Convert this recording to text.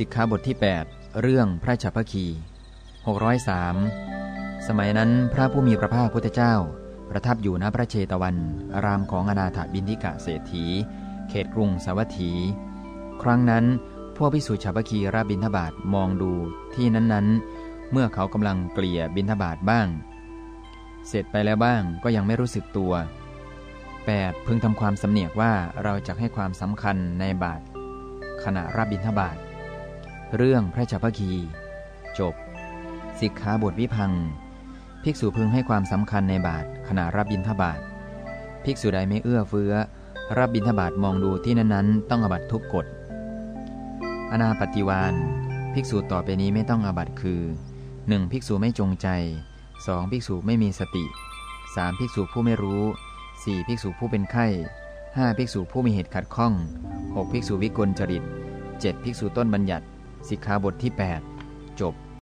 สิกขาบทที่ 8 เรื่องพระฉัพพคี 603 สมัยนั้นพระผู้มีพระภาคพุทธเจ้า ประทับอยู่ณพระเชตวัน อารามของอนาถบินทิกะเศรษฐี เขตกรุงสาวัตถี ครั้งนั้น พวกพิสุฉัพพคีรับบินทบาทมองดูที่นั้นๆ เมื่อเขากำลังเกลี่ยบินทบาทบ้าง เสร็จไปแล้วบ้างก็ยังไม่รู้สึกตัว 8. พึงทำความสำเนียกว่าเราจะให้ความสำคัญในบาทขณะรับบิณฑบาต เรื่องพระชาพคี จบ สิกขาบทวิพัง ภิกษุพึงให้ความสำคัญในบาทขณะรับบิณฑบาตภิกษุใดไม่เอื้อเฟื้อ รับบิณฑบาตมองดูที่นั้นๆ ต้องอบัตทุกกฎ อนาปฏิวานภิกษุต่อไปนี้ไม่ต้องอบัตคือ 1. ภิกษุไม่จงใจ 2. ภิกษุไม่มีสติ 3. ภิกษุผู้ไม่รู้ 4. ภิกษุผู้เป็นไข้ 5. ภิกษุผู้มีเหตุขัดข้อง 6. ภิกษุวิกลจริต 7. ภิกษุต้นบัญญัติ สิกขาบทที่ 8 จบ